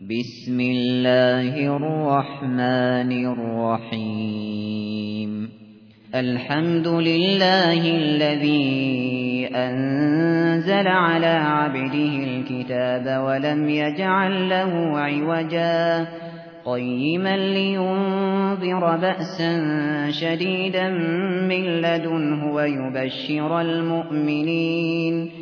بسم الله الرحمن الرحيم. الحمد لله الذي أنزل على عبده الكتاب ولم يجعل له عوجا. قيما لينظر بأسا شديدا من لدنه ويبشر المؤمنين.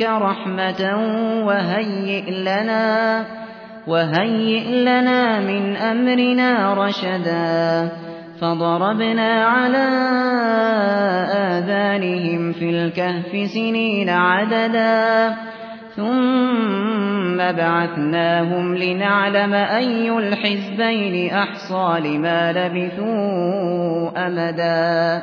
رحمة وهيئ لنا وهيئ لنا من أمرنا رشدا. فضربنا على آذانهم في الكهف سنين عددا. ثم بعثناهم لنعلم أي الحزبين أحصى لما لبثوا أمدا.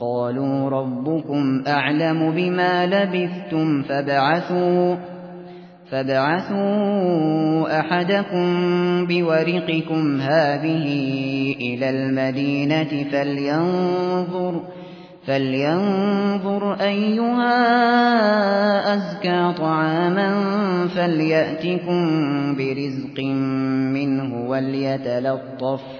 قالوا ربكم أعلم بما لبثتم فابعثوا فابعثوا أحدكم بورقكم هذه إلى المدينة فلينظر فلينظر أيها أزكى طعاما فليأتكم برزق منه وليتلطف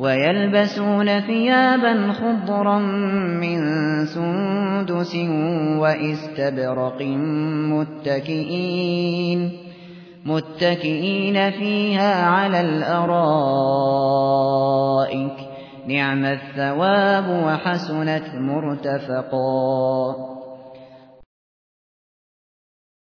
ويلبسون ثيابا خضرا من سندس وإستبرق متكئين متكئين فيها على الأرائك. نعم الثواب وحسنت مرتفقا.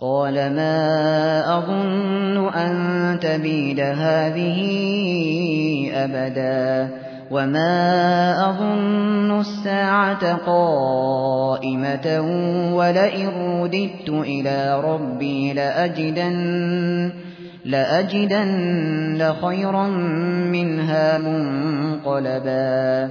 قال ما أظن أن تبيد هذه أبدا وما أظن الساعة قائمة ولئن رددت إلى ربي لأجدن لأجدن خيرا منها منقلبا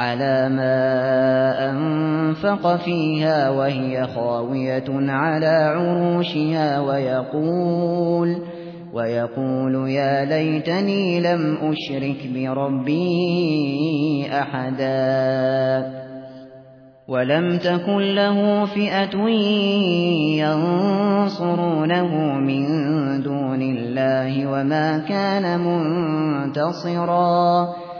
على ما أنفق فيها وهي خاوية على عروشها ويقول ويقول يا ليتني لم أشرك بربي أحدا. ولم تكن له فئة ينصرونه من دون الله وما كان منتصرا.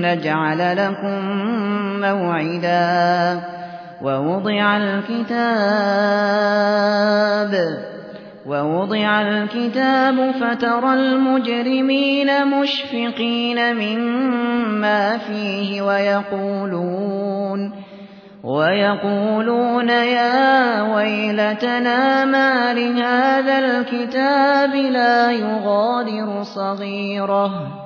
نجعل لكم موعدا ووضع الكتاب ووضع الكتاب فترى المجرمين مشفقين مما فيه ويقولون ويقولون يا ويلتنا ما لهذا الكتاب لا يغادر صغيرة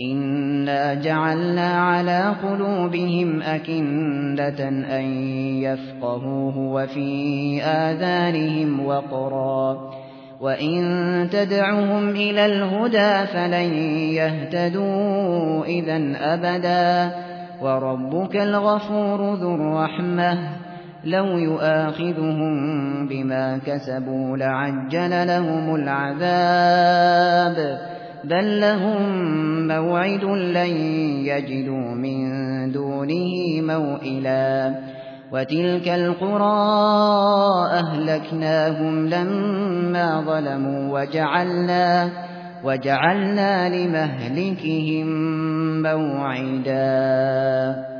إنا جعلنا على قلوبهم أكندة أن يفقهوه وفي آذانهم وقرا وَإِن تَدْعُهُمْ إِلَى الْهُدَىٰ فَلَن يَهْتَدُوا إِذًا أَبَدًا وَرَبُّكَ الْغَفُورُ ذُو الرَّحْمَةِ لَوْ يُؤَاخِذُهُم بِمَا كَسَبُوا لَعَجَّلَ لَهُمُ الْعَذَابَ بَل لَّهُم مَّوْعِدٌ لَّن يَجِدُوا مِن دُونِهِ مَوْئِلًا وتلك القرى أهلكناهم لما ظلموا وجعلنا, وجعلنا لمهلكهم موعدا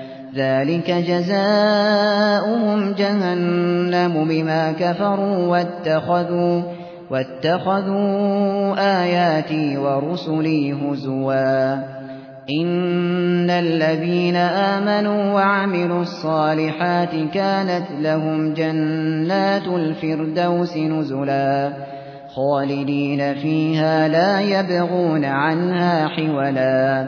ذلك جزاؤهم جهنم بما كفروا واتخذوا واتخذوا آياتي ورسلي هزواً إن الذين آمنوا وعملوا الصالحات كانت لهم جنات الفردوس نزلا خالدين فيها لا يبغون عنها حولا